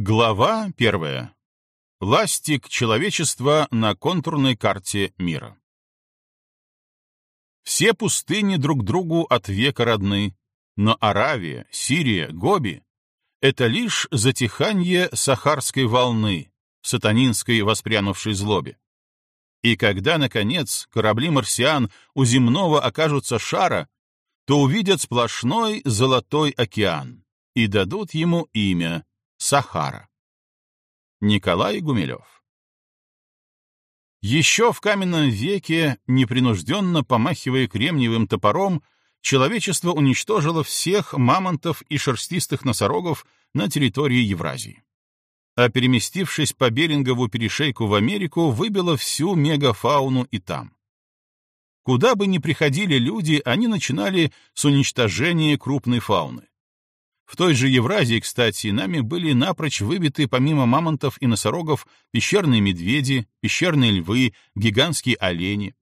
Глава первая. Ластик человечества на контурной карте мира. Все пустыни друг другу от века родны, но Аравия, Сирия, Гоби — это лишь затиханье сахарской волны, сатанинской воспрянувшей злобе. И когда, наконец, корабли марсиан у земного окажутся шара, то увидят сплошной золотой океан и дадут ему имя Сахара. Николай Гумилев Еще в каменном веке, непринужденно помахивая кремниевым топором, человечество уничтожило всех мамонтов и шерстистых носорогов на территории Евразии. А переместившись по Берингову перешейку в Америку, выбило всю мегафауну и там. Куда бы ни приходили люди, они начинали с уничтожения крупной фауны. В той же Евразии, кстати, нами были напрочь выбиты помимо мамонтов и носорогов пещерные медведи, пещерные львы, гигантские олени.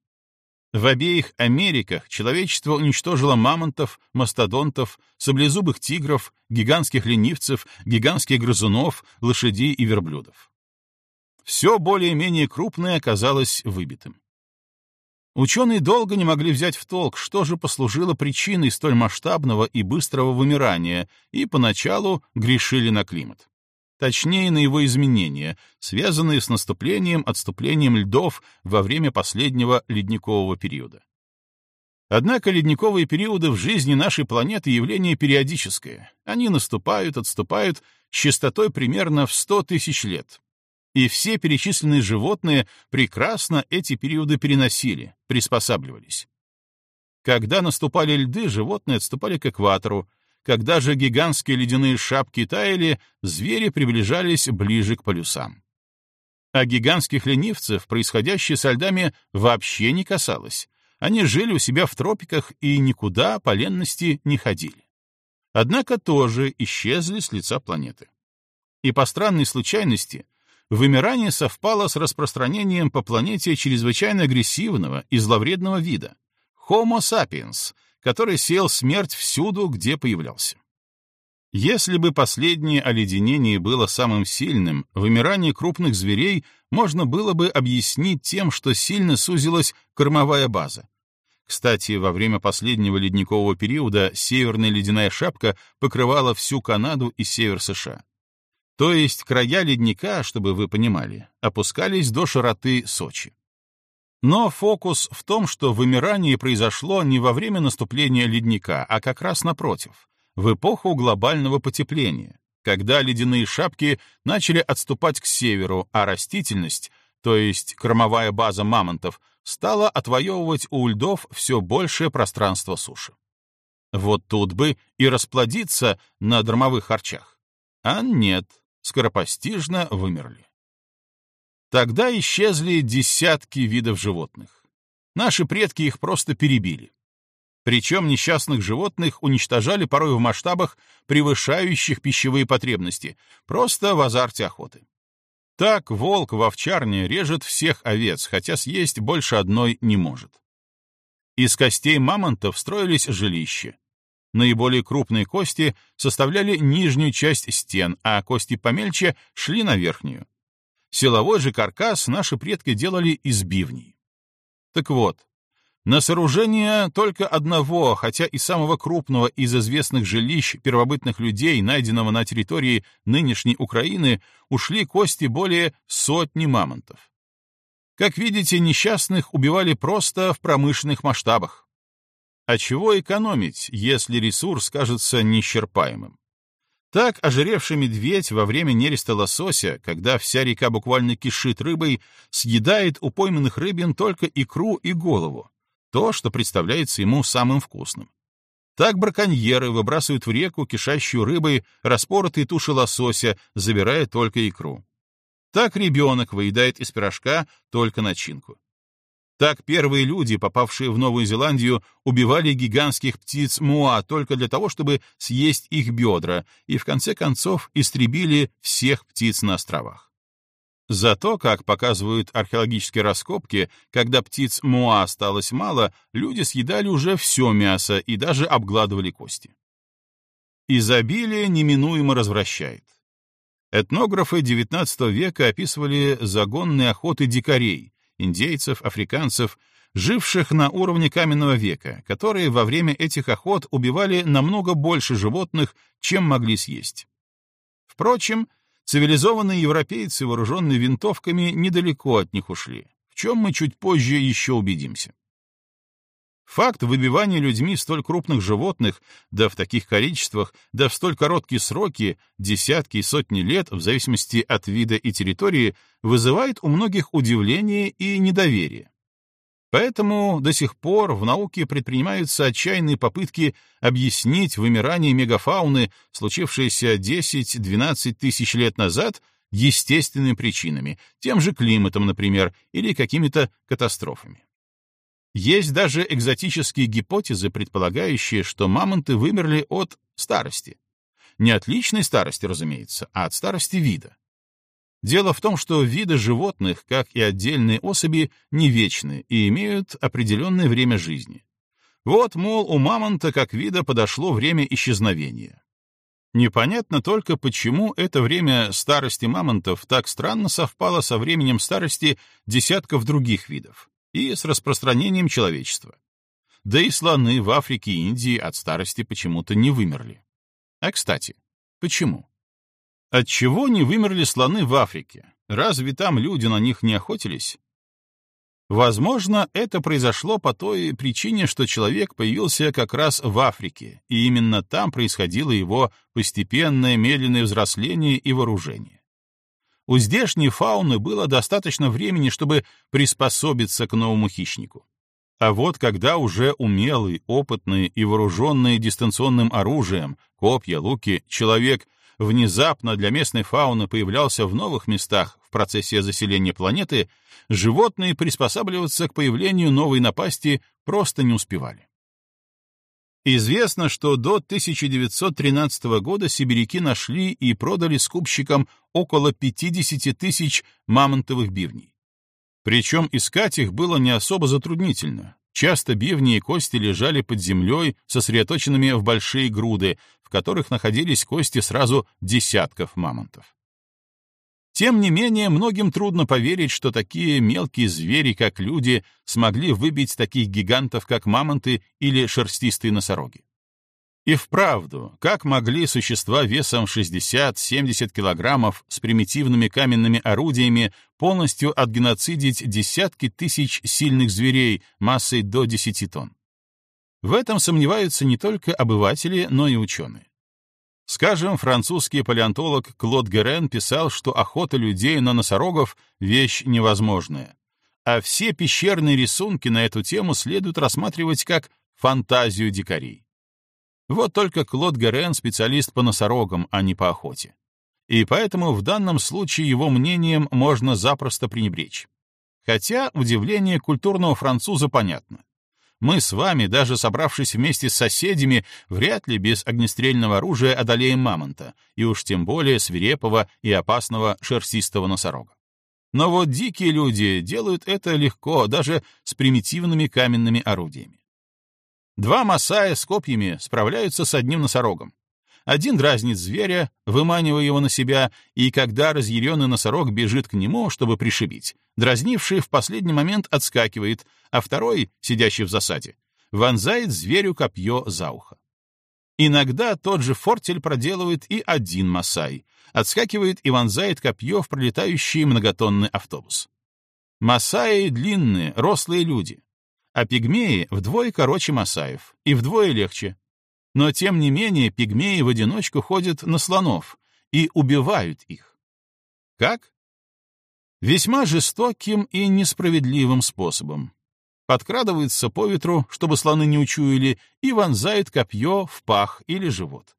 В обеих Америках человечество уничтожило мамонтов, мастодонтов, саблезубых тигров, гигантских ленивцев, гигантских грызунов, лошадей и верблюдов. Все более-менее крупное оказалось выбитым. Ученые долго не могли взять в толк, что же послужило причиной столь масштабного и быстрого вымирания, и поначалу грешили на климат. Точнее, на его изменения, связанные с наступлением-отступлением льдов во время последнего ледникового периода. Однако ледниковые периоды в жизни нашей планеты явление периодическое. Они наступают, отступают с частотой примерно в 100 тысяч лет, и все перечисленные животные прекрасно эти периоды переносили, приспосабливались. Когда наступали льды, животные отступали к экватору, когда же гигантские ледяные шапки таяли, звери приближались ближе к полюсам. А гигантских ленивцев происходящее со льдами вообще не касалось. Они жили у себя в тропиках и никуда по ленности не ходили. Однако тоже исчезли с лица планеты. И по странной случайности вымирание совпало с распространением по планете чрезвычайно агрессивного и зловредного вида — Homo sapiens, который сел смерть всюду, где появлялся. Если бы последнее оледенение было самым сильным, вымирание крупных зверей можно было бы объяснить тем, что сильно сузилась кормовая база. Кстати, во время последнего ледникового периода северная ледяная шапка покрывала всю Канаду и север США. То есть края ледника, чтобы вы понимали, опускались до широты Сочи. Но фокус в том, что вымирание произошло не во время наступления ледника, а как раз напротив, в эпоху глобального потепления, когда ледяные шапки начали отступать к северу, а растительность, то есть кормовая база мамонтов, стала отвоевывать у льдов все большее пространство суши. Вот тут бы и расплодиться на дромовых харчах. А нет, скоропостижно вымерли. Тогда исчезли десятки видов животных. Наши предки их просто перебили. Причем несчастных животных уничтожали порой в масштабах, превышающих пищевые потребности, просто в азарте охоты. Так волк в овчарне режет всех овец, хотя съесть больше одной не может. Из костей мамонтов строились жилища, Наиболее крупные кости составляли нижнюю часть стен, а кости помельче шли на верхнюю. Силовой же каркас наши предки делали из бивней. Так вот, на сооружение только одного, хотя и самого крупного из известных жилищ первобытных людей, найденного на территории нынешней Украины, ушли кости более сотни мамонтов. Как видите, несчастных убивали просто в промышленных масштабах. А чего экономить, если ресурс кажется неисчерпаемым? Так ожиревший медведь во время нереста лосося, когда вся река буквально кишит рыбой, съедает у пойманных рыбин только икру и голову, то, что представляется ему самым вкусным. Так браконьеры выбрасывают в реку, кишащую рыбой, распоротые туши лосося, забирая только икру. Так ребенок выедает из пирожка только начинку. Так первые люди, попавшие в Новую Зеландию, убивали гигантских птиц муа только для того, чтобы съесть их бедра, и в конце концов истребили всех птиц на островах. Зато, как показывают археологические раскопки, когда птиц муа осталось мало, люди съедали уже все мясо и даже обгладывали кости. Изобилие неминуемо развращает. Этнографы XIX века описывали загонные охоты дикарей, индейцев, африканцев, живших на уровне каменного века, которые во время этих охот убивали намного больше животных, чем могли съесть. Впрочем, цивилизованные европейцы, вооруженные винтовками, недалеко от них ушли, в чем мы чуть позже еще убедимся. Факт выбивания людьми столь крупных животных, да в таких количествах, да в столь короткие сроки, десятки и сотни лет, в зависимости от вида и территории, вызывает у многих удивление и недоверие. Поэтому до сих пор в науке предпринимаются отчаянные попытки объяснить вымирание мегафауны, случившееся 10-12 тысяч лет назад, естественными причинами, тем же климатом, например, или какими-то катастрофами. Есть даже экзотические гипотезы, предполагающие, что мамонты вымерли от старости. Не от личной старости, разумеется, а от старости вида. Дело в том, что виды животных, как и отдельные особи, не вечны и имеют определенное время жизни. Вот, мол, у мамонта как вида подошло время исчезновения. Непонятно только, почему это время старости мамонтов так странно совпало со временем старости десятков других видов и с распространением человечества. Да и слоны в Африке и Индии от старости почему-то не вымерли. А кстати, почему? Отчего не вымерли слоны в Африке? Разве там люди на них не охотились? Возможно, это произошло по той причине, что человек появился как раз в Африке, и именно там происходило его постепенное медленное взросление и вооружение. У здешней фауны было достаточно времени, чтобы приспособиться к новому хищнику. А вот когда уже умелый, опытный и вооруженный дистанционным оружием, копья, луки, человек внезапно для местной фауны появлялся в новых местах в процессе заселения планеты, животные приспосабливаться к появлению новой напасти просто не успевали. Известно, что до 1913 года сибиряки нашли и продали скупщикам около 50 тысяч мамонтовых бивней. Причем искать их было не особо затруднительно. Часто бивни и кости лежали под землей, сосредоточенными в большие груды, в которых находились кости сразу десятков мамонтов. Тем не менее, многим трудно поверить, что такие мелкие звери, как люди, смогли выбить таких гигантов, как мамонты или шерстистые носороги. И вправду, как могли существа весом 60-70 килограммов с примитивными каменными орудиями полностью отгеноцидить десятки тысяч сильных зверей массой до 10 тонн? В этом сомневаются не только обыватели, но и ученые. Скажем, французский палеонтолог Клод Герен писал, что охота людей на носорогов — вещь невозможная, а все пещерные рисунки на эту тему следует рассматривать как фантазию дикарей. Вот только Клод Герен — специалист по носорогам, а не по охоте. И поэтому в данном случае его мнением можно запросто пренебречь. Хотя удивление культурного француза понятно. Мы с вами, даже собравшись вместе с соседями, вряд ли без огнестрельного оружия одолеем мамонта, и уж тем более свирепого и опасного шерстистого носорога. Но вот дикие люди делают это легко, даже с примитивными каменными орудиями. Два масая с копьями справляются с одним носорогом. Один дразнит зверя, выманивая его на себя, и когда разъяренный носорог бежит к нему, чтобы пришибить, дразнивший в последний момент отскакивает, а второй, сидящий в засаде, вонзает зверю копье за ухо. Иногда тот же фортель проделывает и один масай, отскакивает и вонзает копье в пролетающий многотонный автобус. Масаи — длинные, рослые люди, а пигмеи вдвое короче масаев и вдвое легче. Но тем не менее пигмеи в одиночку ходят на слонов и убивают их. Как? Весьма жестоким и несправедливым способом. Подкрадываются по ветру, чтобы слоны не учуяли, и вонзают копье в пах или живот.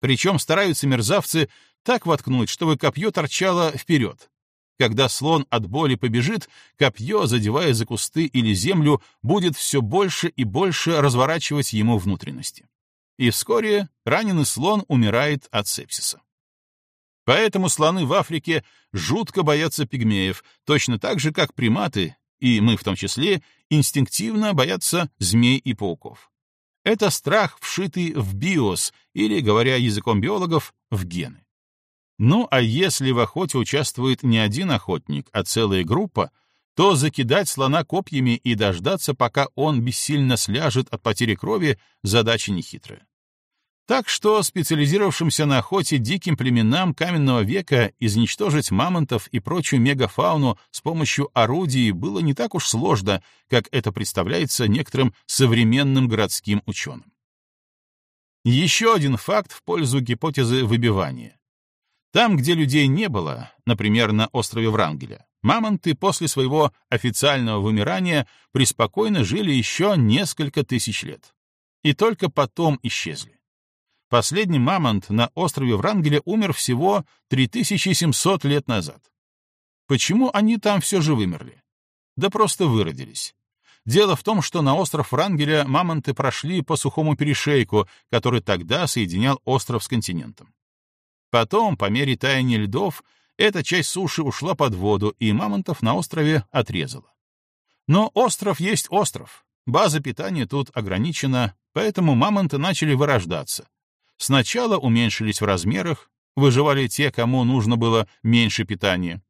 Причем стараются мерзавцы так воткнуть, чтобы копье торчало вперед, когда слон от боли побежит, копье, задевая за кусты или землю, будет все больше и больше разворачивать ему внутренности. И вскоре раненый слон умирает от сепсиса. Поэтому слоны в Африке жутко боятся пигмеев, точно так же, как приматы, и мы в том числе, инстинктивно боятся змей и пауков. Это страх, вшитый в биос, или, говоря языком биологов, в гены. Ну а если в охоте участвует не один охотник, а целая группа, то закидать слона копьями и дождаться, пока он бессильно сляжет от потери крови, задача нехитрая. Так что специализировавшимся на охоте диким племенам каменного века изничтожить мамонтов и прочую мегафауну с помощью орудий было не так уж сложно, как это представляется некоторым современным городским ученым. Еще один факт в пользу гипотезы выбивания. Там, где людей не было, например, на острове Врангеля, мамонты после своего официального вымирания преспокойно жили еще несколько тысяч лет. И только потом исчезли. Последний мамонт на острове Врангеля умер всего 3700 лет назад. Почему они там все же вымерли? Да просто выродились. Дело в том, что на остров Врангеля мамонты прошли по сухому перешейку, который тогда соединял остров с континентом. Потом, по мере таяния льдов, эта часть суши ушла под воду, и мамонтов на острове отрезала. Но остров есть остров. База питания тут ограничена, поэтому мамонты начали вырождаться. Сначала уменьшились в размерах, выживали те, кому нужно было меньше питания.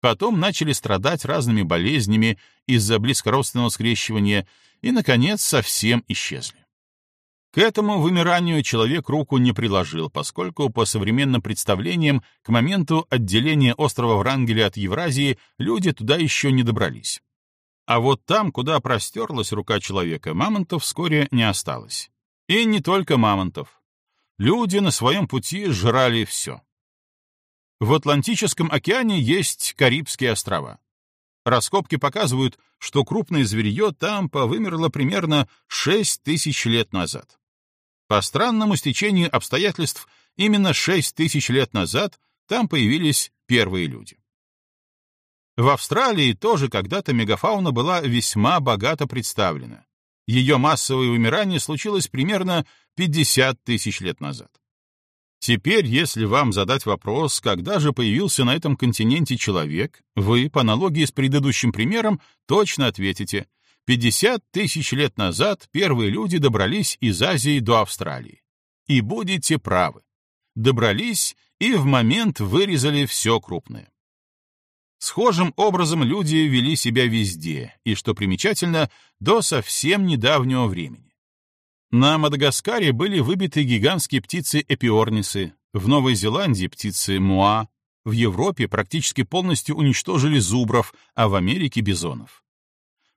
Потом начали страдать разными болезнями из-за близкородственного скрещивания и, наконец, совсем исчезли. К этому вымиранию человек руку не приложил, поскольку, по современным представлениям, к моменту отделения острова Врангеля от Евразии люди туда еще не добрались. А вот там, куда простерлась рука человека, мамонтов вскоре не осталось. И не только мамонтов. Люди на своем пути жрали все. В Атлантическом океане есть Карибские острова. Раскопки показывают, что крупное зверье там повымерло примерно 6 тысяч лет назад. По странному стечению обстоятельств, именно 6 тысяч лет назад там появились первые люди. В Австралии тоже когда-то мегафауна была весьма богато представлена. Ее массовое вымирание случилось примерно 50 тысяч лет назад. Теперь, если вам задать вопрос, когда же появился на этом континенте человек, вы, по аналогии с предыдущим примером, точно ответите 50 тысяч лет назад первые люди добрались из Азии до Австралии. И будете правы. Добрались и в момент вырезали все крупное. Схожим образом люди вели себя везде, и, что примечательно, до совсем недавнего времени. На Мадагаскаре были выбиты гигантские птицы-эпиорнисы, в Новой Зеландии птицы муа, в Европе практически полностью уничтожили зубров, а в Америке — бизонов.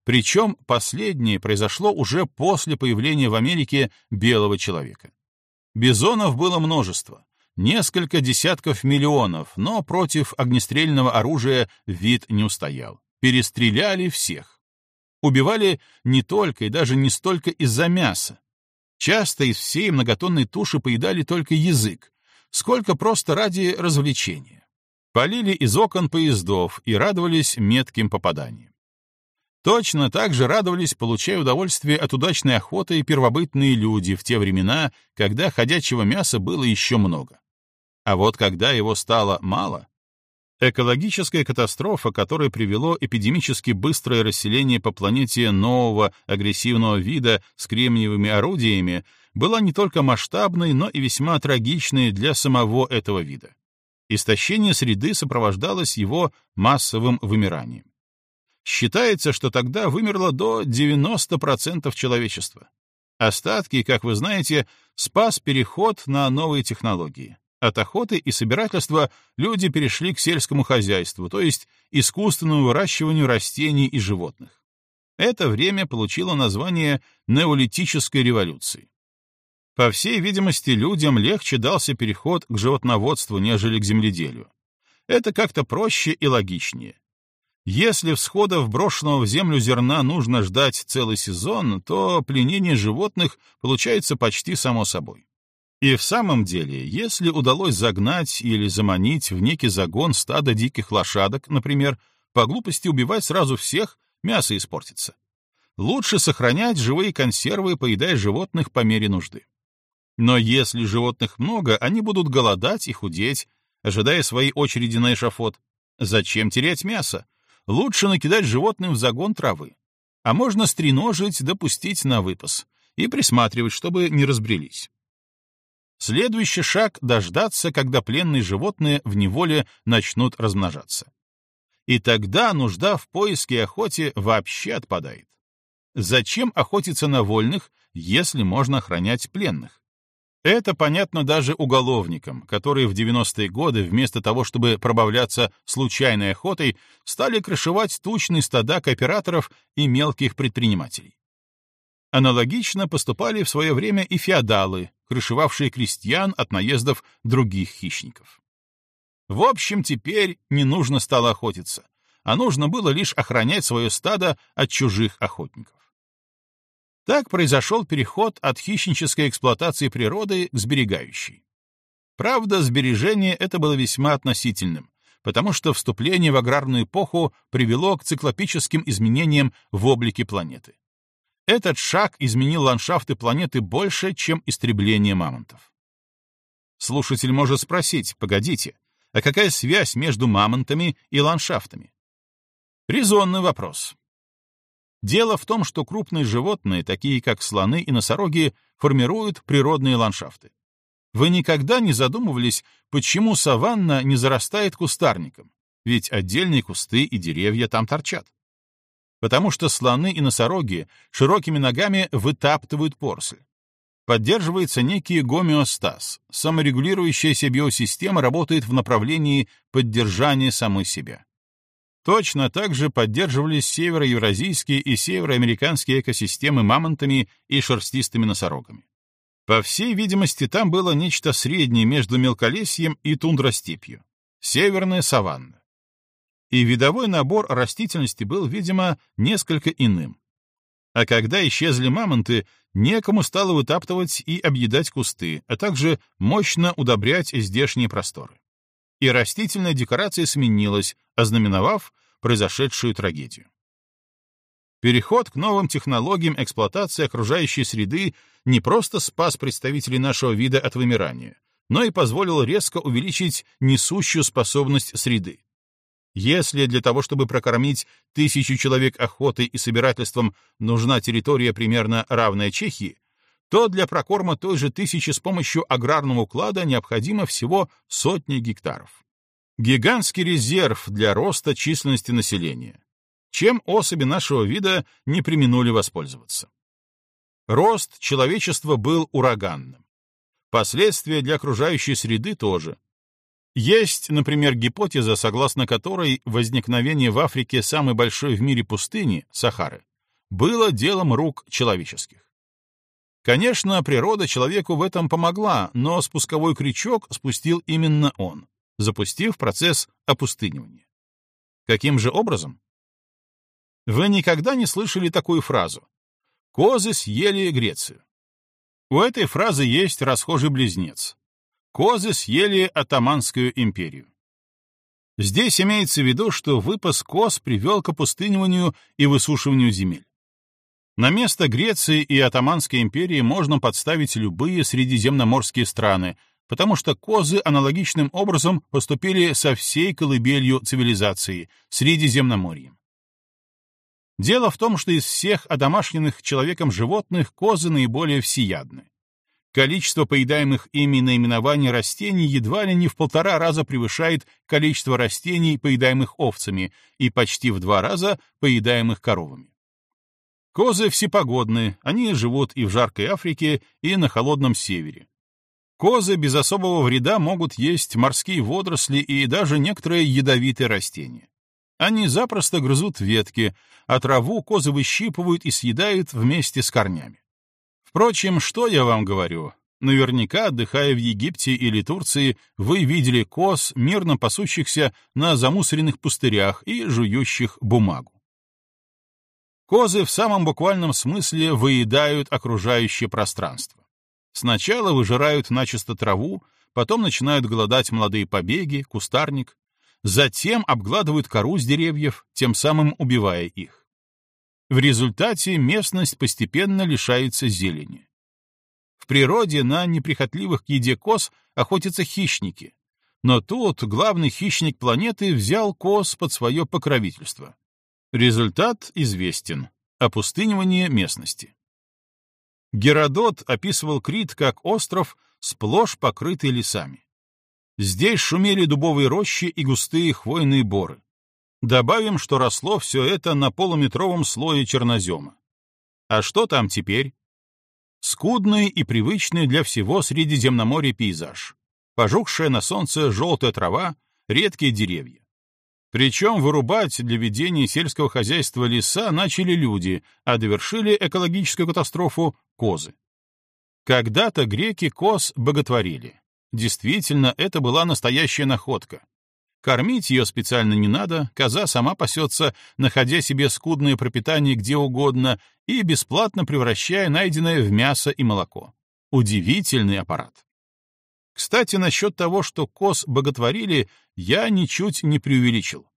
Причем последнее произошло уже после появления в Америке белого человека. Бизонов было множество, несколько десятков миллионов, но против огнестрельного оружия вид не устоял. Перестреляли всех. Убивали не только и даже не столько из-за мяса. Часто из всей многотонной туши поедали только язык, сколько просто ради развлечения. Полили из окон поездов и радовались метким попаданиям. Точно так же радовались, получая удовольствие от удачной охоты и первобытные люди в те времена, когда ходячего мяса было еще много. А вот когда его стало мало, экологическая катастрофа, которая привело эпидемически быстрое расселение по планете нового агрессивного вида с кремниевыми орудиями, была не только масштабной, но и весьма трагичной для самого этого вида. Истощение среды сопровождалось его массовым вымиранием. Считается, что тогда вымерло до 90% человечества. Остатки, как вы знаете, спас переход на новые технологии. От охоты и собирательства люди перешли к сельскому хозяйству, то есть искусственному выращиванию растений и животных. Это время получило название неолитической революции. По всей видимости, людям легче дался переход к животноводству, нежели к земледелию. Это как-то проще и логичнее. Если всходов брошенного в землю зерна нужно ждать целый сезон, то пленение животных получается почти само собой. И в самом деле, если удалось загнать или заманить в некий загон стадо диких лошадок, например, по глупости убивать сразу всех, мясо испортится. Лучше сохранять живые консервы, поедая животных по мере нужды. Но если животных много, они будут голодать и худеть, ожидая своей очереди на эшафот. Зачем терять мясо? лучше накидать животным в загон травы. А можно стреножить, допустить на выпас и присматривать, чтобы не разбрелись. Следующий шаг — дождаться, когда пленные животные в неволе начнут размножаться. И тогда нужда в поиске и охоте вообще отпадает. Зачем охотиться на вольных, если можно охранять пленных? Это понятно даже уголовникам, которые в 90-е годы вместо того, чтобы пробавляться случайной охотой, стали крышевать тучные стада кооператоров и мелких предпринимателей. Аналогично поступали в свое время и феодалы, крышевавшие крестьян от наездов других хищников. В общем, теперь не нужно стало охотиться, а нужно было лишь охранять свое стадо от чужих охотников. Так произошел переход от хищнической эксплуатации природы к сберегающей. Правда, сбережение это было весьма относительным, потому что вступление в аграрную эпоху привело к циклопическим изменениям в облике планеты. Этот шаг изменил ландшафты планеты больше, чем истребление мамонтов. Слушатель может спросить, погодите, а какая связь между мамонтами и ландшафтами? Резонный вопрос. Дело в том, что крупные животные, такие как слоны и носороги, формируют природные ландшафты. Вы никогда не задумывались, почему саванна не зарастает кустарником? Ведь отдельные кусты и деревья там торчат. Потому что слоны и носороги широкими ногами вытаптывают поросль. Поддерживается некий гомеостаз. Саморегулирующаяся биосистема работает в направлении поддержания самой себя. Точно так же поддерживались североевразийские и североамериканские экосистемы мамонтами и шерстистыми носорогами. По всей видимости, там было нечто среднее между мелколесьем и тундростепью — северная саванна. И видовой набор растительности был, видимо, несколько иным. А когда исчезли мамонты, некому стало вытаптывать и объедать кусты, а также мощно удобрять здешние просторы и растительная декорация сменилась, ознаменовав произошедшую трагедию. Переход к новым технологиям эксплуатации окружающей среды не просто спас представителей нашего вида от вымирания, но и позволил резко увеличить несущую способность среды. Если для того, чтобы прокормить тысячу человек охотой и собирательством, нужна территория примерно равная Чехии, то для прокорма той же тысячи с помощью аграрного уклада необходимо всего сотни гектаров. Гигантский резерв для роста численности населения. Чем особи нашего вида не применули воспользоваться. Рост человечества был ураганным. Последствия для окружающей среды тоже. Есть, например, гипотеза, согласно которой возникновение в Африке самой большой в мире пустыни, Сахары, было делом рук человеческих. Конечно, природа человеку в этом помогла, но спусковой крючок спустил именно он, запустив процесс опустынивания. Каким же образом? Вы никогда не слышали такую фразу «Козы съели Грецию». У этой фразы есть расхожий близнец. Козы съели Атаманскую империю. Здесь имеется в виду, что выпас коз привел к опустыниванию и высушиванию земель. На место Греции и Отоманской империи можно подставить любые средиземноморские страны, потому что козы аналогичным образом поступили со всей колыбелью цивилизации — Средиземноморьем. Дело в том, что из всех одомашненных человеком животных козы наиболее всеядны. Количество поедаемых ими наименований растений едва ли не в полтора раза превышает количество растений, поедаемых овцами, и почти в два раза поедаемых коровами. Козы всепогодны, они живут и в жаркой Африке, и на холодном севере. Козы без особого вреда могут есть морские водоросли и даже некоторые ядовитые растения. Они запросто грызут ветки, а траву козы выщипывают и съедают вместе с корнями. Впрочем, что я вам говорю? Наверняка, отдыхая в Египте или Турции, вы видели коз, мирно пасущихся на замусоренных пустырях и жующих бумагу. Козы в самом буквальном смысле выедают окружающее пространство. Сначала выжирают начисто траву, потом начинают голодать молодые побеги, кустарник, затем обгладывают кору с деревьев, тем самым убивая их. В результате местность постепенно лишается зелени. В природе на неприхотливых к еде коз охотятся хищники, но тут главный хищник планеты взял коз под свое покровительство. Результат известен — опустынивание местности. Геродот описывал Крит как остров, сплошь покрытые лесами. Здесь шумели дубовые рощи и густые хвойные боры. Добавим, что росло все это на полуметровом слое чернозема. А что там теперь? Скудный и привычный для всего Средиземноморья пейзаж. Пожухшая на солнце желтая трава, редкие деревья. Причем вырубать для ведения сельского хозяйства леса начали люди, а довершили экологическую катастрофу — козы. Когда-то греки коз боготворили. Действительно, это была настоящая находка. Кормить ее специально не надо, коза сама пасется, находя себе скудное пропитание где угодно и бесплатно превращая найденное в мясо и молоко. Удивительный аппарат. Кстати, насчет того, что коз боготворили, я ничуть не преувеличил.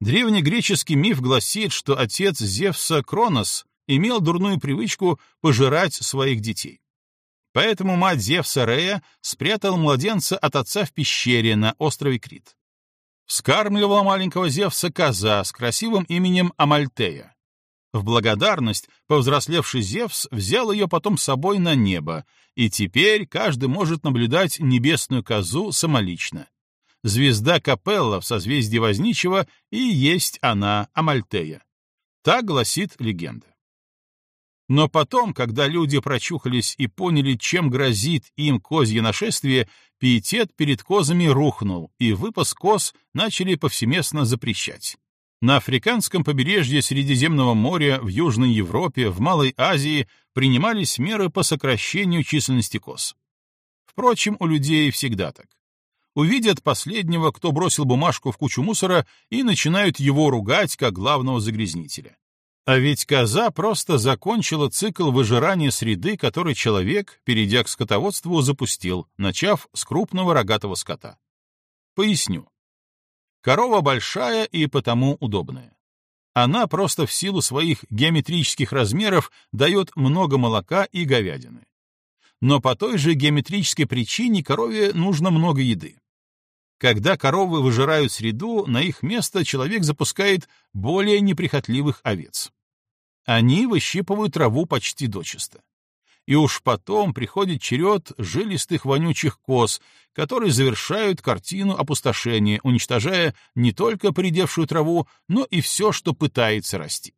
Древнегреческий миф гласит, что отец Зевса Кронос имел дурную привычку пожирать своих детей. Поэтому мать Зевса Рея спрятал младенца от отца в пещере на острове Крит. Вскармливала маленького Зевса коза с красивым именем Амальтея. В благодарность повзрослевший Зевс взял ее потом с собой на небо, и теперь каждый может наблюдать небесную козу самолично. Звезда Капелла в созвездии Возничего и есть она, Амальтея. Так гласит легенда. Но потом, когда люди прочухались и поняли, чем грозит им козье нашествие, пиетет перед козами рухнул, и выпас коз начали повсеместно запрещать. На африканском побережье Средиземного моря, в Южной Европе, в Малой Азии принимались меры по сокращению численности коз. Впрочем, у людей всегда так. Увидят последнего, кто бросил бумажку в кучу мусора, и начинают его ругать как главного загрязнителя. А ведь коза просто закончила цикл выжирания среды, который человек, перейдя к скотоводству, запустил, начав с крупного рогатого скота. Поясню. Корова большая и потому удобная. Она просто в силу своих геометрических размеров дает много молока и говядины. Но по той же геометрической причине корове нужно много еды. Когда коровы выжирают среду, на их место человек запускает более неприхотливых овец они выщипывают траву почти дочисто. И уж потом приходит черед жилистых вонючих коз, которые завершают картину опустошения, уничтожая не только придевшую траву, но и все, что пытается расти.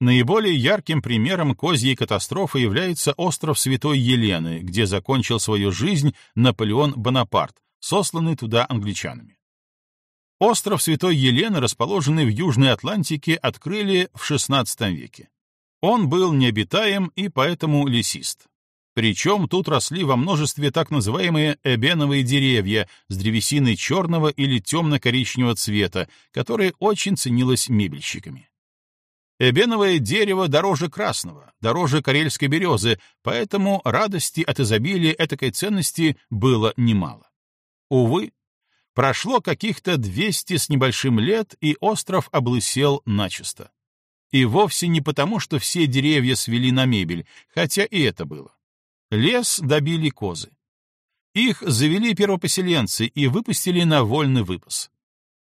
Наиболее ярким примером козьей катастрофы является остров Святой Елены, где закончил свою жизнь Наполеон Бонапарт, сосланный туда англичанами. Остров Святой Елены, расположенный в Южной Атлантике, открыли в XVI веке. Он был необитаем и поэтому лесист. Причем тут росли во множестве так называемые эбеновые деревья с древесиной черного или темно-коричневого цвета, которые очень ценилось мебельщиками. Эбеновое дерево дороже красного, дороже карельской березы, поэтому радости от изобилия этакой ценности было немало. Увы, Прошло каких-то 200 с небольшим лет, и остров облысел начисто. И вовсе не потому, что все деревья свели на мебель, хотя и это было. Лес добили козы. Их завели первопоселенцы и выпустили на вольный выпас.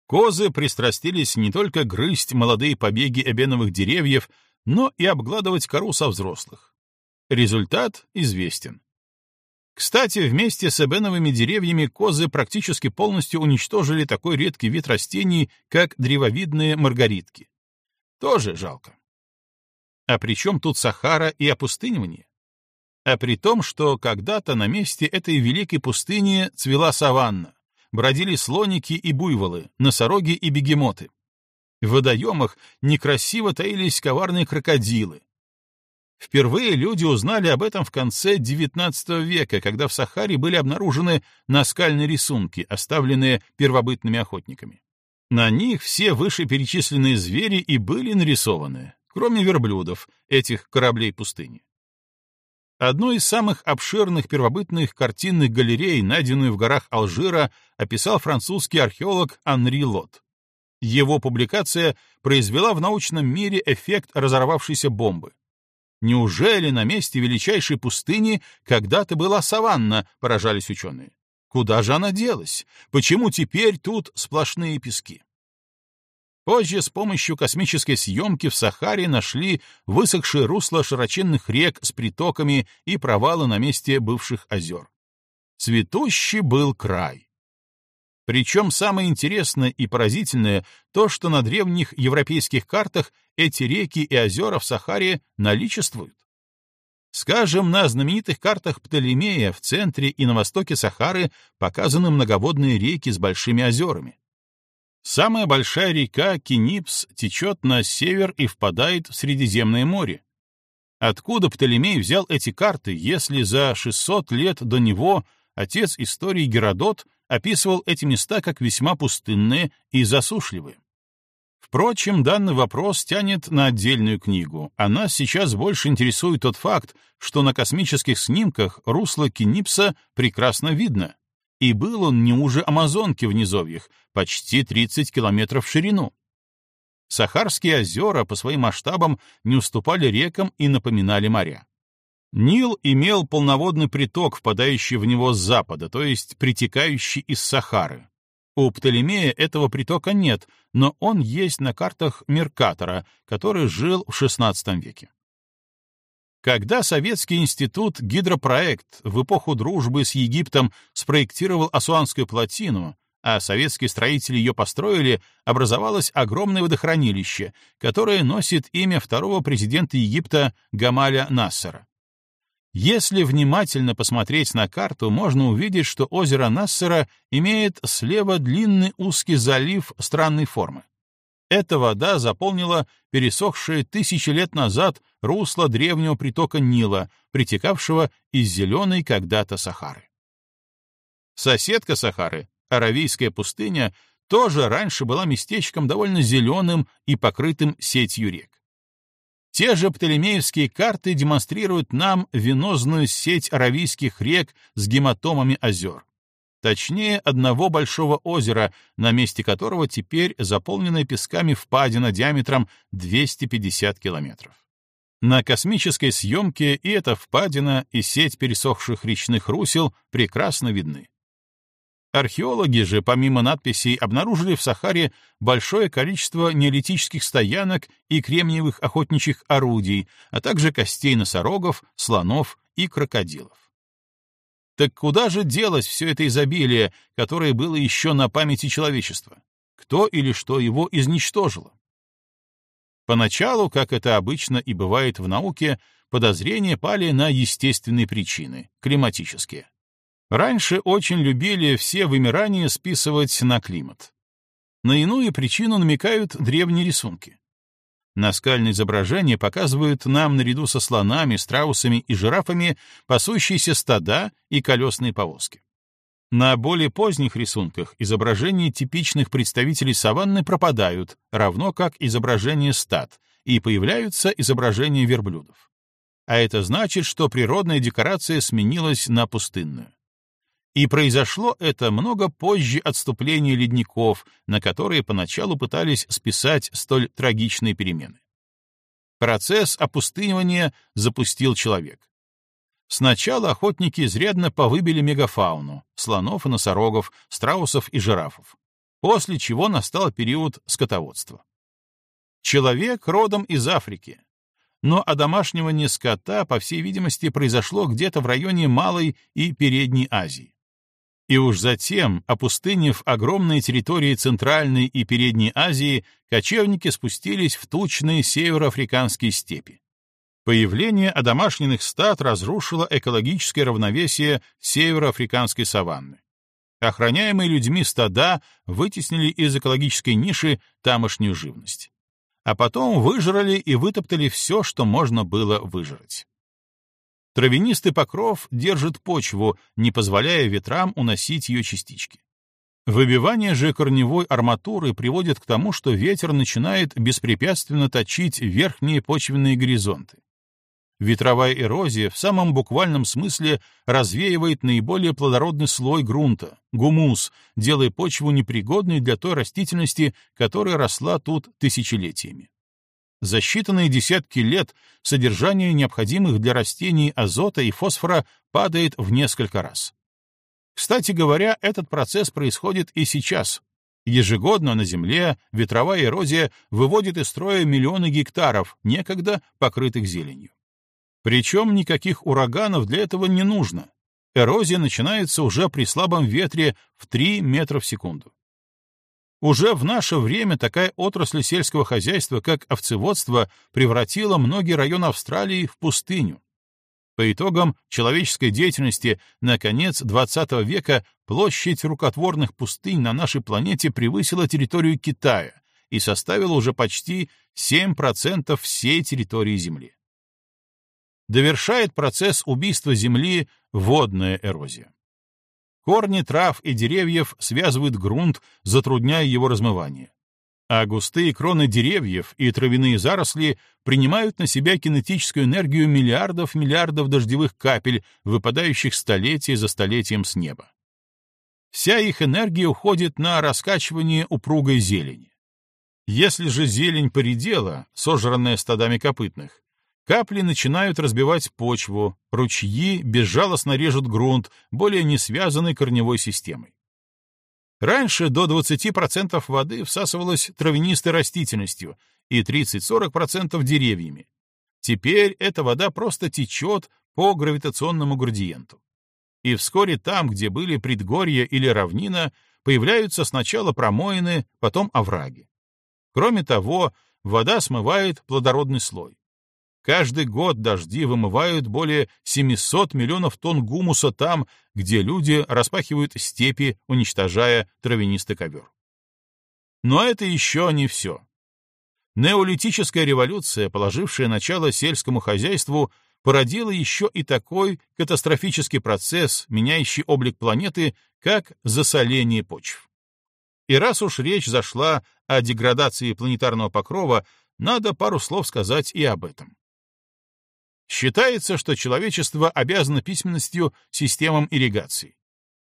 Козы пристрастились не только грызть молодые побеги эбеновых деревьев, но и обгладывать кору со взрослых. Результат известен. Кстати, вместе с эбеновыми деревьями козы практически полностью уничтожили такой редкий вид растений, как древовидные маргаритки. Тоже жалко. А при чем тут Сахара и опустынивание? А при том, что когда-то на месте этой великой пустыни цвела саванна, бродили слоники и буйволы, носороги и бегемоты. В водоемах некрасиво таились коварные крокодилы, Впервые люди узнали об этом в конце XIX века, когда в Сахаре были обнаружены наскальные рисунки, оставленные первобытными охотниками. На них все вышеперечисленные звери и были нарисованы, кроме верблюдов, этих кораблей пустыни. Одну из самых обширных первобытных картинных галерей, найденную в горах Алжира, описал французский археолог Анри Лот. Его публикация произвела в научном мире эффект разорвавшейся бомбы. Неужели на месте величайшей пустыни когда-то была саванна, поражались ученые? Куда же она делась? Почему теперь тут сплошные пески? Позже с помощью космической съемки в Сахаре нашли высохшие русла широченных рек с притоками и провалы на месте бывших озер. Цветущий был край. Причем самое интересное и поразительное то, что на древних европейских картах эти реки и озера в Сахаре наличествуют. Скажем, на знаменитых картах Птолемея в центре и на востоке Сахары показаны многоводные реки с большими озерами. Самая большая река Кинипс течет на север и впадает в Средиземное море. Откуда Птолемей взял эти карты, если за 600 лет до него отец истории Геродот описывал эти места как весьма пустынные и засушливые? Впрочем, данный вопрос тянет на отдельную книгу, а нас сейчас больше интересует тот факт, что на космических снимках русло Кинипса прекрасно видно, и был он не уже Амазонки в низовьях, почти 30 километров в ширину. Сахарские озера по своим масштабам не уступали рекам и напоминали моря. Нил имел полноводный приток, впадающий в него с запада, то есть притекающий из Сахары. У Птолемея этого притока нет, но он есть на картах Меркатора, который жил в XVI веке. Когда Советский институт «Гидропроект» в эпоху дружбы с Египтом спроектировал Асуанскую плотину, а советские строители ее построили, образовалось огромное водохранилище, которое носит имя второго президента Египта Гамаля Нассера. Если внимательно посмотреть на карту, можно увидеть, что озеро Нассера имеет слева длинный узкий залив странной формы. Эта вода заполнила пересохшее тысячи лет назад русло древнего притока Нила, притекавшего из зеленой когда-то Сахары. Соседка Сахары, Аравийская пустыня тоже раньше была местечком довольно зеленым и покрытым сетью рек. Те же птолемеевские карты демонстрируют нам венозную сеть аравийских рек с гематомами озер. Точнее, одного большого озера, на месте которого теперь заполненная песками впадина диаметром 250 километров. На космической съемке и эта впадина, и сеть пересохших речных русел прекрасно видны. Археологи же, помимо надписей, обнаружили в Сахаре большое количество неолитических стоянок и кремниевых охотничьих орудий, а также костей носорогов, слонов и крокодилов. Так куда же делось все это изобилие, которое было еще на памяти человечества? Кто или что его изничтожило? Поначалу, как это обычно и бывает в науке, подозрения пали на естественные причины, климатические. Раньше очень любили все вымирания списывать на климат. На иную причину намекают древние рисунки. Наскальные изображения показывают нам наряду со слонами, страусами и жирафами пасущиеся стада и колесные повозки. На более поздних рисунках изображения типичных представителей саванны пропадают, равно как изображения стад, и появляются изображения верблюдов. А это значит, что природная декорация сменилась на пустынную. И произошло это много позже отступления ледников, на которые поначалу пытались списать столь трагичные перемены. Процесс опустынивания запустил человек. Сначала охотники изрядно повыбили мегафауну — слонов и носорогов, страусов и жирафов, после чего настал период скотоводства. Человек родом из Африки, но одомашнивание скота, по всей видимости, произошло где-то в районе Малой и Передней Азии. И уж затем, опустынив огромные территории Центральной и Передней Азии, кочевники спустились в тучные североафриканские степи. Появление одомашненных стад разрушило экологическое равновесие североафриканской саванны. Охраняемые людьми стада вытеснили из экологической ниши тамошнюю живность. А потом выжрали и вытоптали все, что можно было выжрать. Травянистый покров держит почву, не позволяя ветрам уносить ее частички. Выбивание же корневой арматуры приводит к тому, что ветер начинает беспрепятственно точить верхние почвенные горизонты. Ветровая эрозия в самом буквальном смысле развеивает наиболее плодородный слой грунта, гумус, делая почву непригодной для той растительности, которая росла тут тысячелетиями. За считанные десятки лет содержание необходимых для растений азота и фосфора падает в несколько раз. Кстати говоря, этот процесс происходит и сейчас. Ежегодно на Земле ветровая эрозия выводит из строя миллионы гектаров, некогда покрытых зеленью. Причем никаких ураганов для этого не нужно. эрозия начинается уже при слабом ветре в 3 метра в секунду. Уже в наше время такая отрасль сельского хозяйства, как овцеводство, превратила многие районы Австралии в пустыню. По итогам человеческой деятельности на конец XX века площадь рукотворных пустынь на нашей планете превысила территорию Китая и составила уже почти 7% всей территории Земли. Довершает процесс убийства Земли водная эрозия. Корни трав и деревьев связывают грунт, затрудняя его размывание. А густые кроны деревьев и травяные заросли принимают на себя кинетическую энергию миллиардов-миллиардов дождевых капель, выпадающих столетие за столетием с неба. Вся их энергия уходит на раскачивание упругой зелени. Если же зелень поредела, сожранная стадами копытных, Капли начинают разбивать почву, ручьи безжалостно режут грунт, более не связанный корневой системой. Раньше до 20% воды всасывалось травянистой растительностью и 30-40% деревьями. Теперь эта вода просто течет по гравитационному градиенту. И вскоре там, где были предгорья или равнина, появляются сначала промоины, потом овраги. Кроме того, вода смывает плодородный слой. Каждый год дожди вымывают более 700 миллионов тонн гумуса там, где люди распахивают степи, уничтожая травянистый ковер. Но это еще не все. Неолитическая революция, положившая начало сельскому хозяйству, породила еще и такой катастрофический процесс, меняющий облик планеты, как засоление почв. И раз уж речь зашла о деградации планетарного покрова, надо пару слов сказать и об этом. Считается, что человечество обязано письменностью системам ирригации.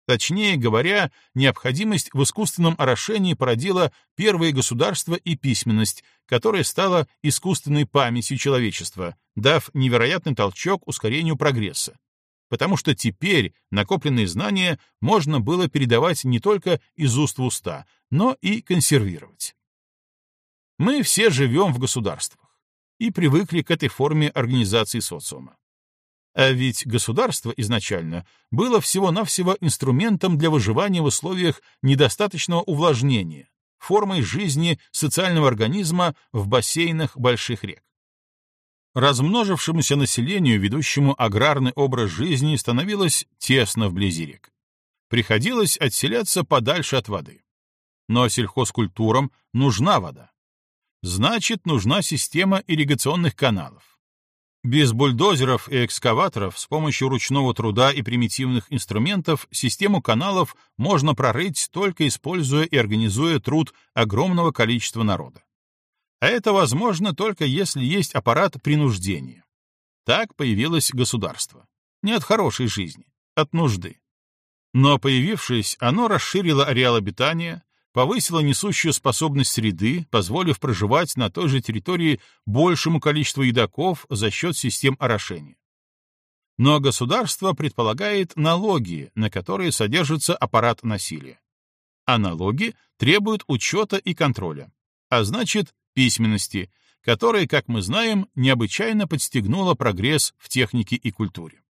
Точнее говоря, необходимость в искусственном орошении породила первое государство и письменность, которая стала искусственной памятью человечества, дав невероятный толчок ускорению прогресса. Потому что теперь накопленные знания можно было передавать не только из уст в уста, но и консервировать. Мы все живем в государствах и привыкли к этой форме организации социума. А ведь государство изначально было всего-навсего инструментом для выживания в условиях недостаточного увлажнения, формой жизни социального организма в бассейнах больших рек. Размножившемуся населению, ведущему аграрный образ жизни, становилось тесно вблизи рек. Приходилось отселяться подальше от воды. Но сельхозкультурам нужна вода значит, нужна система ирригационных каналов. Без бульдозеров и экскаваторов с помощью ручного труда и примитивных инструментов систему каналов можно прорыть, только используя и организуя труд огромного количества народа. А это возможно только если есть аппарат принуждения. Так появилось государство. Не от хорошей жизни, от нужды. Но появившись, оно расширило ареал обитания, повысила несущую способность среды, позволив проживать на той же территории большему количеству едоков за счет систем орошения. Но государство предполагает налоги, на которые содержится аппарат насилия. А налоги требуют учета и контроля, а значит, письменности, которая, как мы знаем, необычайно подстегнула прогресс в технике и культуре.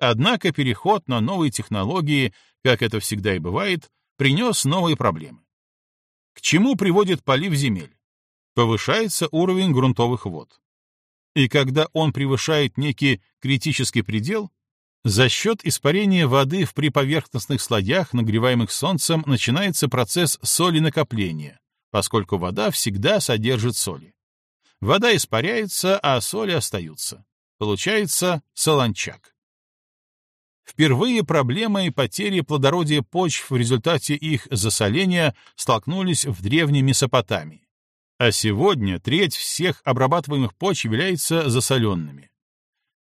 Однако переход на новые технологии, как это всегда и бывает, принес новые проблемы. К чему приводит полив земель? Повышается уровень грунтовых вод. И когда он превышает некий критический предел, за счет испарения воды в приповерхностных слоях, нагреваемых солнцем, начинается процесс соли накопления, поскольку вода всегда содержит соли. Вода испаряется, а соли остаются. Получается солончак. Впервые проблемы и потери плодородия почв в результате их засоления столкнулись в древней Месопотамии. А сегодня треть всех обрабатываемых почв является засоленными.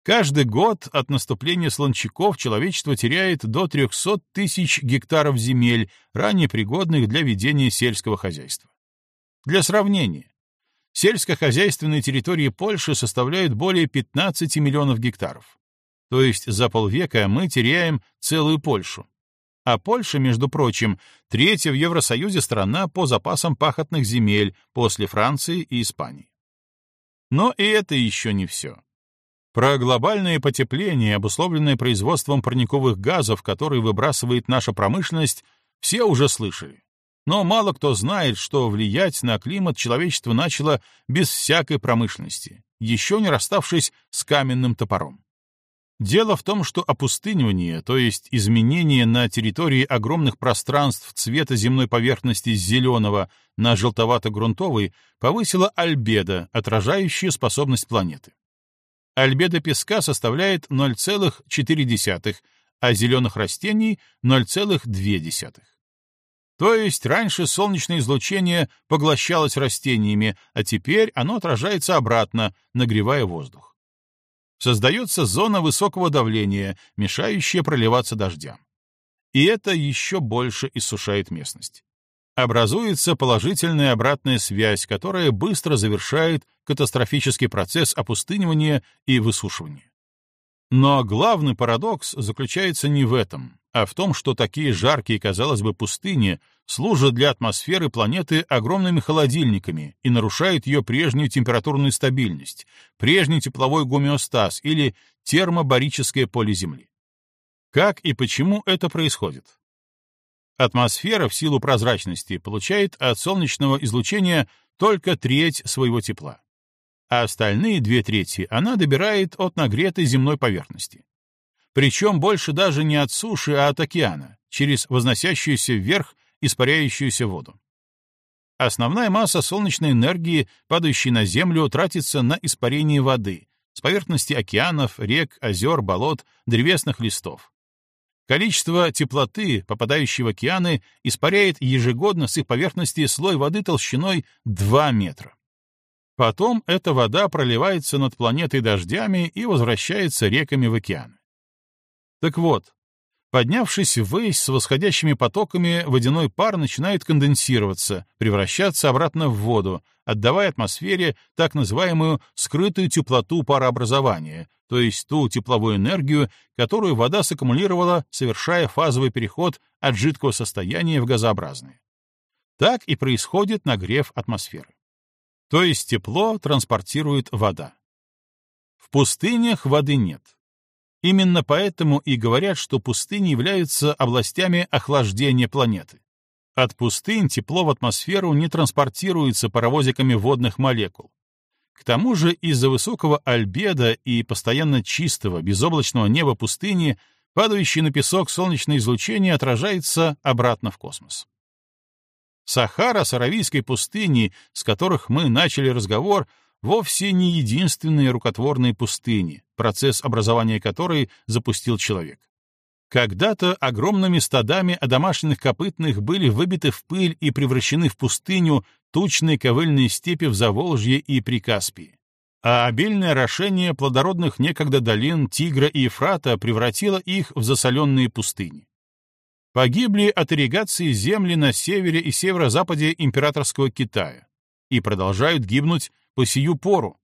Каждый год от наступления слончаков человечество теряет до 300 тысяч гектаров земель, ранее пригодных для ведения сельского хозяйства. Для сравнения, сельскохозяйственные территории Польши составляют более 15 миллионов гектаров. То есть за полвека мы теряем целую Польшу. А Польша, между прочим, третья в Евросоюзе страна по запасам пахотных земель после Франции и Испании. Но и это еще не все. Про глобальное потепление, обусловленное производством парниковых газов, которые выбрасывает наша промышленность, все уже слышали. Но мало кто знает, что влиять на климат человечество начало без всякой промышленности, еще не расставшись с каменным топором. Дело в том, что опустынивание, то есть изменение на территории огромных пространств цвета земной поверхности с зеленого на желтовато-грунтовый, повысило альбедо, отражающую способность планеты. Альбедо песка составляет 0,4, а зеленых растений — 0,2. То есть раньше солнечное излучение поглощалось растениями, а теперь оно отражается обратно, нагревая воздух. Создается зона высокого давления, мешающая проливаться дождям. И это еще больше иссушает местность образуется положительная обратная связь, которая быстро завершает катастрофический процесс опустынивания и высушивания. Но главный парадокс заключается не в этом, а в том, что такие жаркие, казалось бы, пустыни служат для атмосферы планеты огромными холодильниками и нарушают ее прежнюю температурную стабильность, прежний тепловой гомеостаз или термобарическое поле Земли. Как и почему это происходит? Атмосфера в силу прозрачности получает от солнечного излучения только треть своего тепла, а остальные две трети она добирает от нагретой земной поверхности. Причем больше даже не от суши, а от океана, через возносящуюся вверх испаряющуюся воду. Основная масса солнечной энергии, падающей на Землю, тратится на испарение воды с поверхности океанов, рек, озер, болот, древесных листов, Количество теплоты, попадающей в океаны, испаряет ежегодно с их поверхности слой воды толщиной 2 метра. Потом эта вода проливается над планетой дождями и возвращается реками в океаны. Так вот, поднявшись ввысь с восходящими потоками, водяной пар начинает конденсироваться, превращаться обратно в воду, отдавая атмосфере так называемую скрытую теплоту парообразования, то есть ту тепловую энергию, которую вода саккумулировала, совершая фазовый переход от жидкого состояния в газообразное. Так и происходит нагрев атмосферы. То есть тепло транспортирует вода. В пустынях воды нет. Именно поэтому и говорят, что пустыни являются областями охлаждения планеты. От пустынь тепло в атмосферу не транспортируется паровозиками водных молекул, к тому же из-за высокого альбеда и постоянно чистого, безоблачного неба пустыни падающее на песок солнечное излучение отражается обратно в космос. Сахара с Аравийской пустыни, с которых мы начали разговор, вовсе не единственные рукотворные пустыни, процесс образования которой запустил человек. Когда-то огромными стадами одомашненных копытных были выбиты в пыль и превращены в пустыню тучные ковыльные степи в Заволжье и Прикаспии. А обильное орошение плодородных некогда долин Тигра и Ефрата превратило их в засоленные пустыни. Погибли от ирригации земли на севере и северо-западе императорского Китая и продолжают гибнуть по сию пору.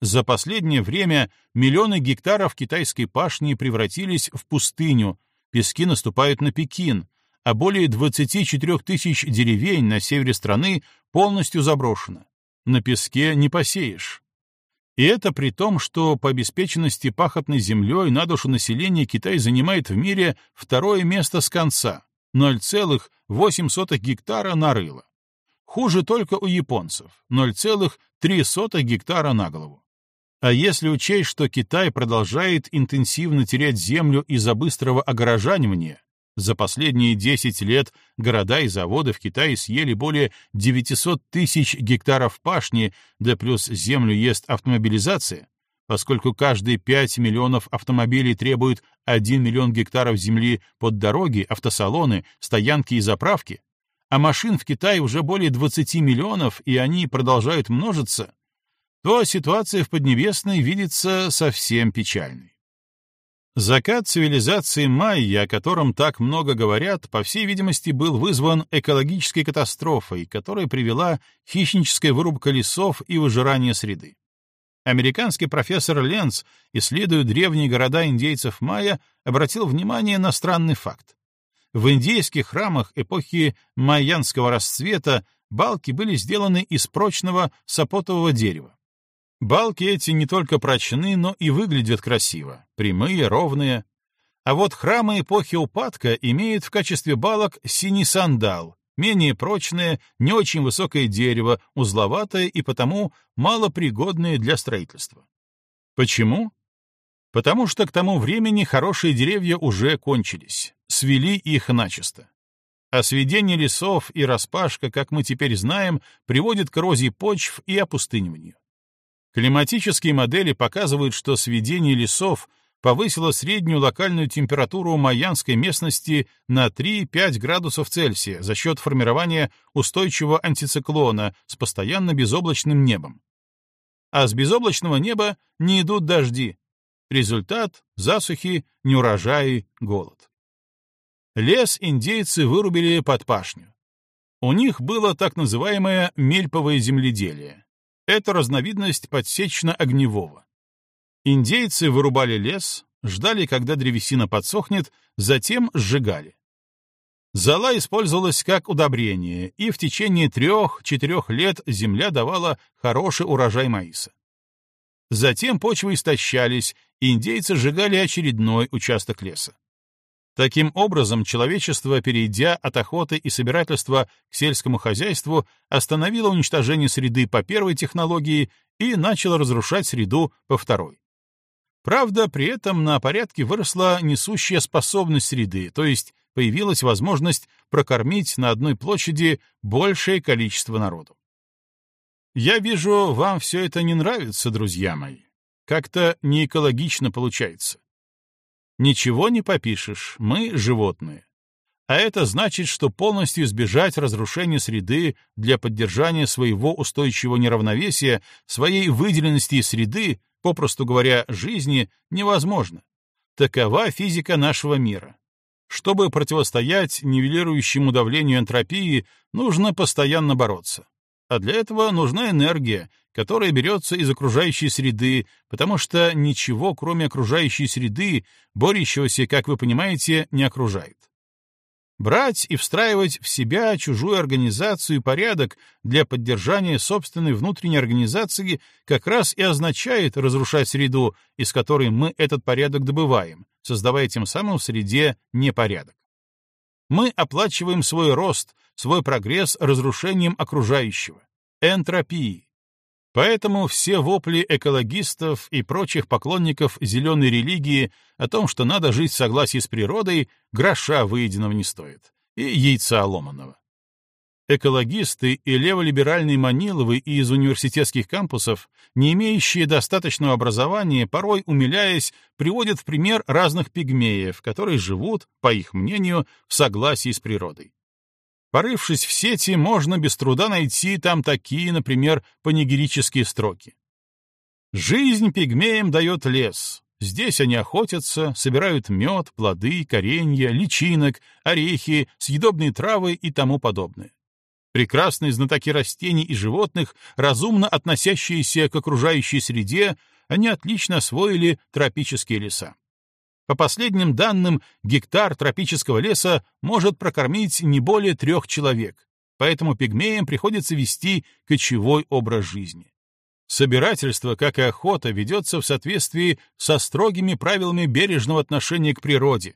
За последнее время миллионы гектаров китайской пашни превратились в пустыню, пески наступают на Пекин, а более 24 тысяч деревень на севере страны полностью заброшено. На песке не посеешь. И это при том, что по обеспеченности пахотной землей на душу населения Китай занимает в мире второе место с конца — 0,8 гектара на рыло. Хуже только у японцев — 0,3 гектара на голову. А если учесть, что Китай продолжает интенсивно терять землю из-за быстрого огорожанивания, за последние 10 лет города и заводы в Китае съели более 900 тысяч гектаров пашни, да плюс землю ест автомобилизация, поскольку каждые 5 миллионов автомобилей требуют 1 миллион гектаров земли под дороги, автосалоны, стоянки и заправки, а машин в Китае уже более 20 миллионов, и они продолжают множиться, то ситуация в Поднебесной видится совсем печальной. Закат цивилизации майя, о котором так много говорят, по всей видимости, был вызван экологической катастрофой, которая привела хищническая вырубка лесов и выжирание среды. Американский профессор Ленц, исследуя древние города индейцев майя, обратил внимание на странный факт. В индейских храмах эпохи майянского расцвета балки были сделаны из прочного сапотового дерева. Балки эти не только прочны, но и выглядят красиво, прямые, ровные. А вот храмы эпохи упадка имеют в качестве балок синий сандал, менее прочное, не очень высокое дерево, узловатое и потому малопригодное для строительства. Почему? Потому что к тому времени хорошие деревья уже кончились, свели их начисто. А сведение лесов и распашка, как мы теперь знаем, приводит к эрозии почв и опустыниванию. Климатические модели показывают, что сведение лесов повысило среднюю локальную температуру майянской местности на 3-5 градусов Цельсия за счет формирования устойчивого антициклона с постоянно безоблачным небом. А с безоблачного неба не идут дожди. Результат — засухи, неурожаи, голод. Лес индейцы вырубили под пашню. У них было так называемое мельповое земледелие. Это разновидность подсечно-огневого. Индейцы вырубали лес, ждали, когда древесина подсохнет, затем сжигали. Зола использовалась как удобрение, и в течение трех-четырех лет земля давала хороший урожай маиса. Затем почвы истощались, и индейцы сжигали очередной участок леса. Таким образом, человечество, перейдя от охоты и собирательства к сельскому хозяйству, остановило уничтожение среды по первой технологии и начало разрушать среду по второй. Правда, при этом на порядке выросла несущая способность среды, то есть появилась возможность прокормить на одной площади большее количество народу. Я вижу, вам все это не нравится, друзья мои. Как-то не экологично получается. Ничего не попишешь, мы — животные. А это значит, что полностью избежать разрушения среды для поддержания своего устойчивого неравновесия, своей выделенности среды, попросту говоря, жизни, невозможно. Такова физика нашего мира. Чтобы противостоять нивелирующему давлению энтропии, нужно постоянно бороться. А для этого нужна энергия, которая берется из окружающей среды, потому что ничего, кроме окружающей среды, борющегося, как вы понимаете, не окружает. Брать и встраивать в себя чужую организацию и порядок для поддержания собственной внутренней организации как раз и означает разрушать среду, из которой мы этот порядок добываем, создавая тем самым в среде непорядок. Мы оплачиваем свой рост, свой прогресс разрушением окружающего, энтропией, Поэтому все вопли экологистов и прочих поклонников зеленой религии о том, что надо жить в согласии с природой, гроша выеденного не стоит, и яйца ломаного. Экологисты и леволиберальные Маниловы из университетских кампусов, не имеющие достаточного образования, порой умиляясь, приводят в пример разных пигмеев, которые живут, по их мнению, в согласии с природой. Порывшись в сети, можно без труда найти там такие, например, панигерические строки. «Жизнь пигмеям дает лес. Здесь они охотятся, собирают мед, плоды, коренья, личинок, орехи, съедобные травы и тому подобное. Прекрасные знатоки растений и животных, разумно относящиеся к окружающей среде, они отлично освоили тропические леса. По последним данным, гектар тропического леса может прокормить не более трех человек, поэтому пигмеям приходится вести кочевой образ жизни. Собирательство, как и охота, ведется в соответствии со строгими правилами бережного отношения к природе.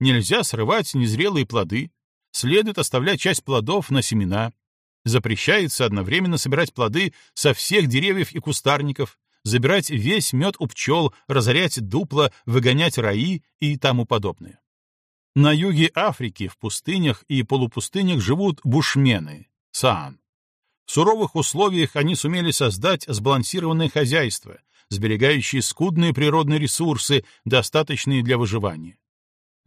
Нельзя срывать незрелые плоды, следует оставлять часть плодов на семена. Запрещается одновременно собирать плоды со всех деревьев и кустарников, забирать весь мед у пчел, разорять дупла, выгонять раи и тому подобное. На юге Африки, в пустынях и полупустынях живут бушмены, саан. В суровых условиях они сумели создать сбалансированное хозяйство, сберегающее скудные природные ресурсы, достаточные для выживания.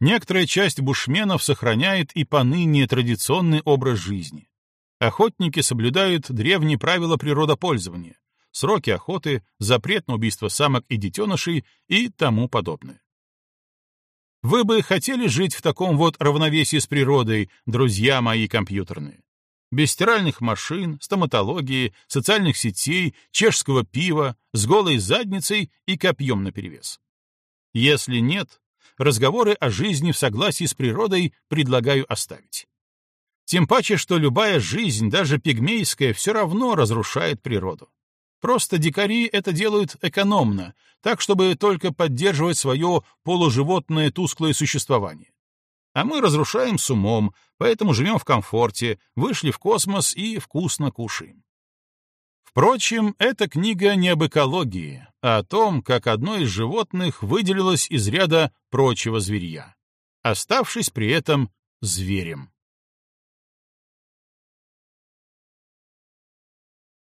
Некоторая часть бушменов сохраняет и поныне традиционный образ жизни. Охотники соблюдают древние правила природопользования, сроки охоты, запрет на убийство самок и детенышей и тому подобное. Вы бы хотели жить в таком вот равновесии с природой, друзья мои компьютерные? Без стиральных машин, стоматологии, социальных сетей, чешского пива, с голой задницей и копьем наперевес. Если нет, разговоры о жизни в согласии с природой предлагаю оставить. Тем паче, что любая жизнь, даже пигмейская, все равно разрушает природу. Просто дикари это делают экономно, так, чтобы только поддерживать свое полуживотное тусклое существование. А мы разрушаем с умом, поэтому живем в комфорте, вышли в космос и вкусно кушаем. Впрочем, эта книга не об экологии, а о том, как одно из животных выделилось из ряда прочего зверья, оставшись при этом зверем.